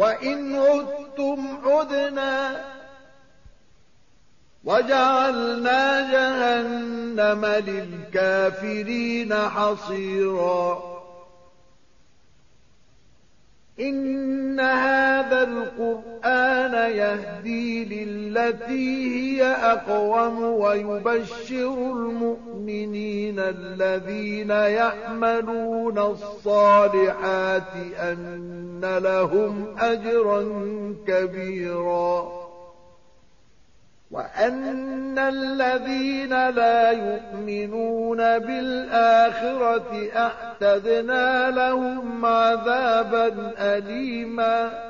وإن عدتم عدنا وجعلنا جهنم للكافرين حصيرا. إن هذا القرآن يهدي للتي هي أقوم ويبشر المؤمنين الذين يعملون الصالحات أن لهم أجرا كبيرا. وأن الذين لا يؤمنون بالآخرة أعتدنا لهم عذابا أليما.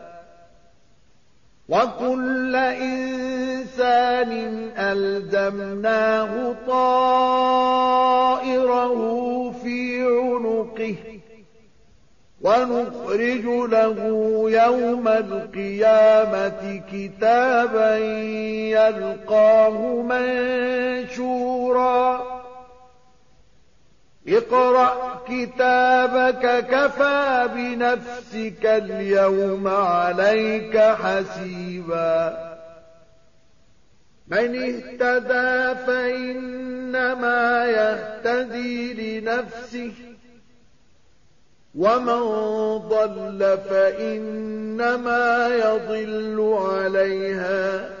وكل إنسان ألزمناه طائره في عنقه ونخرج له يوم القيامة كتابا يلقاه منشورا اقرأ كتابك كفى بنفسك اليوم عليك حسيبا. من اهتدى فإنما يهتدي لنفسه ومن ضل فإنما يضل عليها.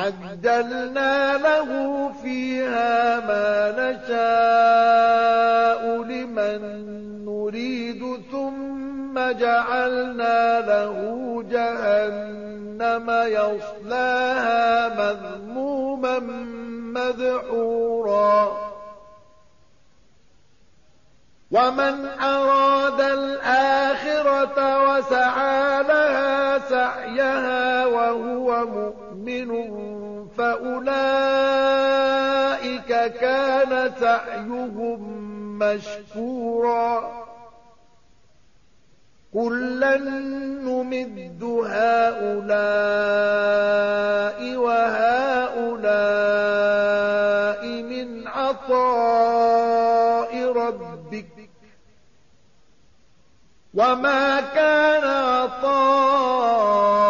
عجلنا له فيها ما نشاء لمن نريد ثم جعلنا له جهنم يصلاها مذموما مدحورا. ومن أراد الآخرة وسعى لها سعيها وهو مؤمن فأولئك كان سعيهم مشكورا. كلا نمد هؤلاء وهؤلاء من عطاء ربك. وما كان عطاء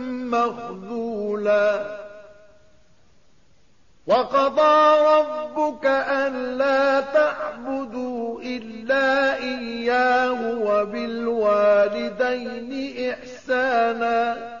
مخذولا. وقضى ربك أن لا تعبدوا إلا إياه وبالوالدين إحسانا.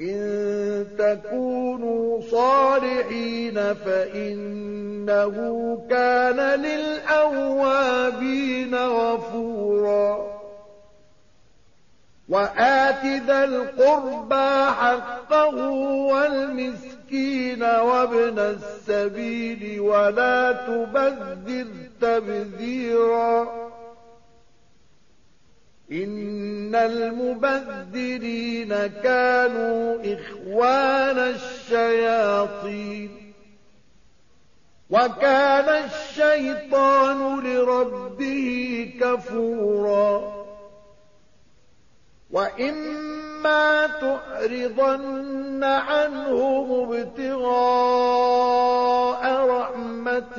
إن تكونوا صالحين فإنه كان للأوابين غفورا. وآت ذا القربى حقه والمسكين وابن السبيل ولا تبذر تبذيرا. إن المبذرين كانوا إخوان الشياطين. وكان الشيطان لربه كفورا. وإما تعرضن عنهم ابتغاء رحمة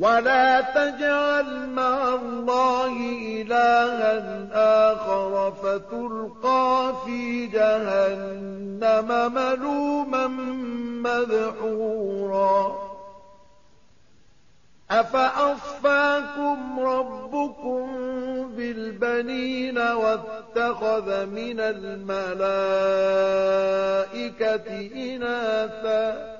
ولا تجعل مع الله إلها آخر فتلقى في جهنم ملوما مدحورا. أفأصفاكم ربكم بالبنين واتخذ من الملائكة إناثا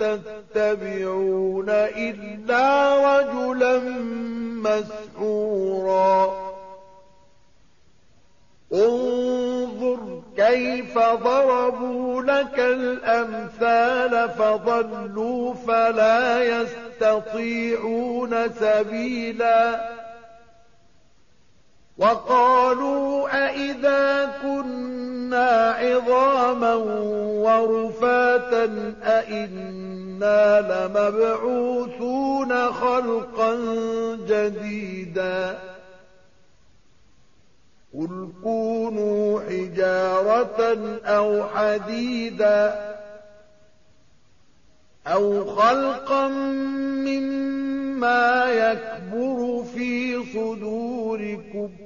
تتبعون إلا رجلا مسحورا. انظر كيف ضربوا لك الأمثال فضلوا فلا يستطيعون سبيلا. وقالوا أئذا كنا عظاما ورفاتا أئنا لمبعوثون خلقا جديدا قل كونوا حجارة أو حديدا أو خلقا مما يكبر في صدوركم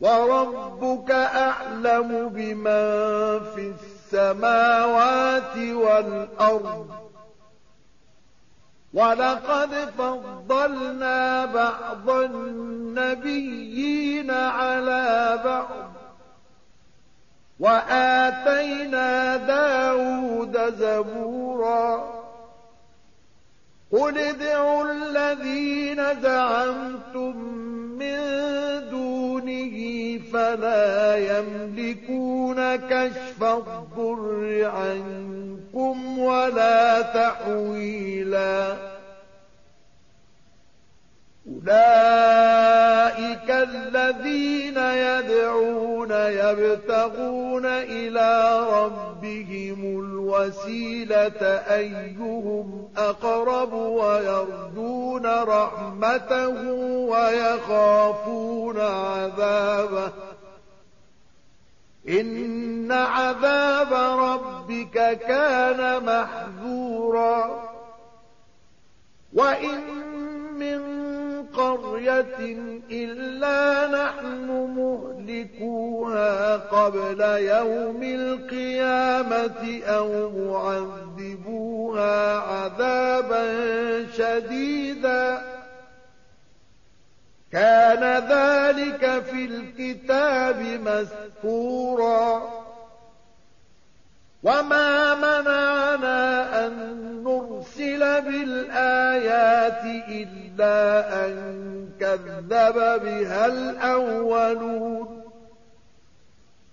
وربك أعلم بمن في السماوات والأرض. ولقد فضلنا بعض النبيين على بعض. وآتينا داود زبورا. قل ادعوا الذين زعمتم من دونه فلا يملكون كشف الضر عنكم ولا تحويلا. أولئك الذين يدعون يبتغون إلى ربهم الوسيلة أيهم أقرب ويرجون رحمته ويخافون عذابه. إن عذاب ربك كان محذورا. وإن من قرية إلا نحن مهلكون مهلكوها قبل يوم القيامة أو معذبوها عذابا شديدا. كان ذلك في الكتاب مسطورا وما منعنا أن نرسل بالآيات إلا أن كذب بها الأولون.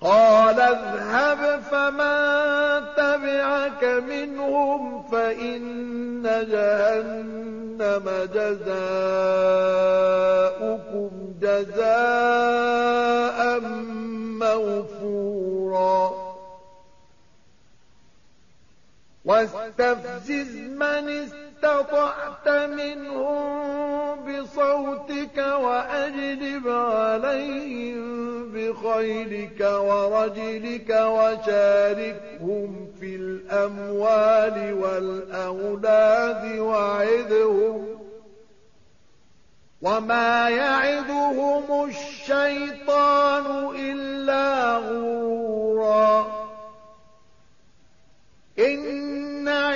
قال اذهب فمن تبعك منهم فإن جهنم جزاؤكم جزاء موفورا. واستفزز من استطعت منهم بصوتك وأجلب عليهم بخيلك ورجلك وشاركهم في الأموال والأولاد وعدهم وما يعدهم الشيطان إلا غرورا.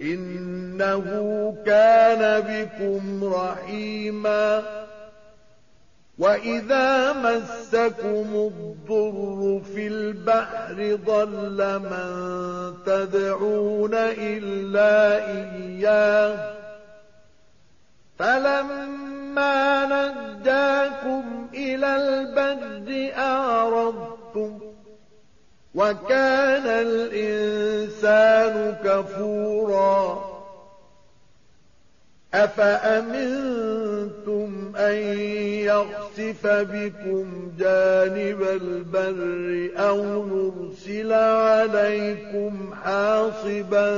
إنه كان بكم رحيما. وإذا مسكم الضر في البحر ضل من تدعون إلا إياه. فلما نجاكم إلى البر أعرضتم وكان الإنسان كفورا. أفأمنتم أن يخسف بكم جانب البر أو نرسل عليكم حاصبا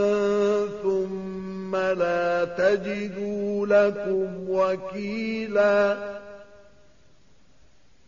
ثم لا تجدوا لكم وكيلا؟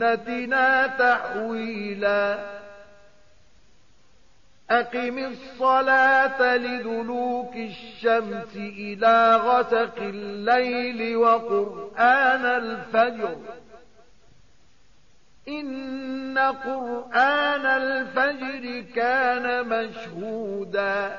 لسنتنا تحويلا. أقم الصلاة لدلوك الشمس إلى غسق الليل وقرآن الفجر. إن قرآن الفجر كان مشهودا.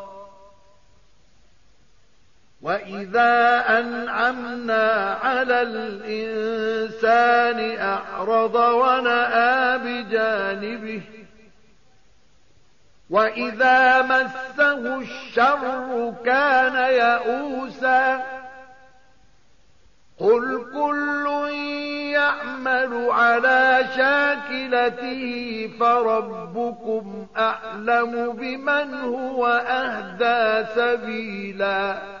وَإِذَا أَنْعَمْنَا عَلَى الْإِنسَانِ أَعْرَضَ وَنَأَىٰ بِجَانِبِهِ وَإِذَا مَسَّهُ الشَّرُّ كَانَ يَئُوسًا قُلْ كُلٌّ يَعْمَلُ عَلَىٰ شَاكِلَتِهِ فَرَبُّكُمْ أَعْلَمُ بِمَنْ هُوَ أَهْدَىٰ سَبِيلًا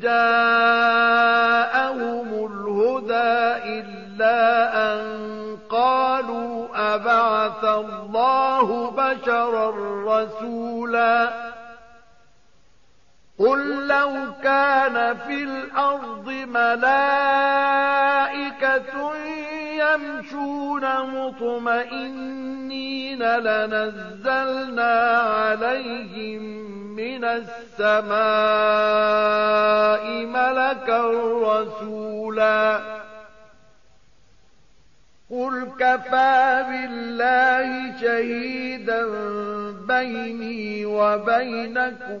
جاءهم الهدى إلا أن قالوا أبعث الله بشرا رسولا قل لو كان في الأرض ملائكة يمشون مطمئنين لنزلنا عليهم من السماء ملكا رسولا. قل كفى بالله شهيدا بيني وبينكم.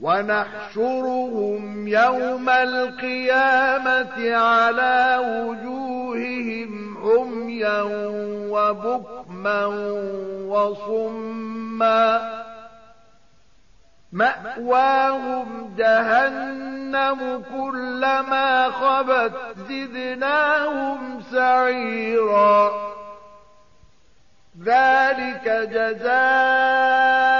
ونحشرهم يوم القيامة على وجوههم عميا وبكما وصما. مأواهم جهنم كلما خبت زدناهم سعيرا. ذلك جزاؤهم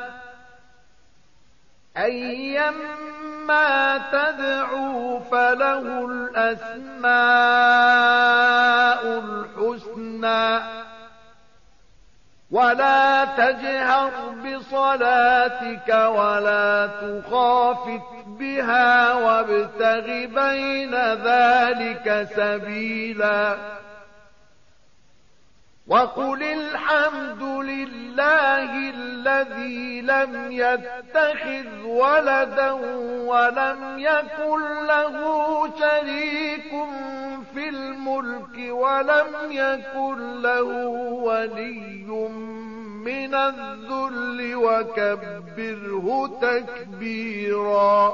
أيما تدعوا فله الأسماء الحسنى ولا تجهر بصلاتك ولا تخافت بها وابتغ بين ذلك سبيلا وقل الحمد لله الذي لم يتخذ ولدا ولم يكن له شريك في الملك ولم يكن له ولي من الذل وكبره تكبيرا.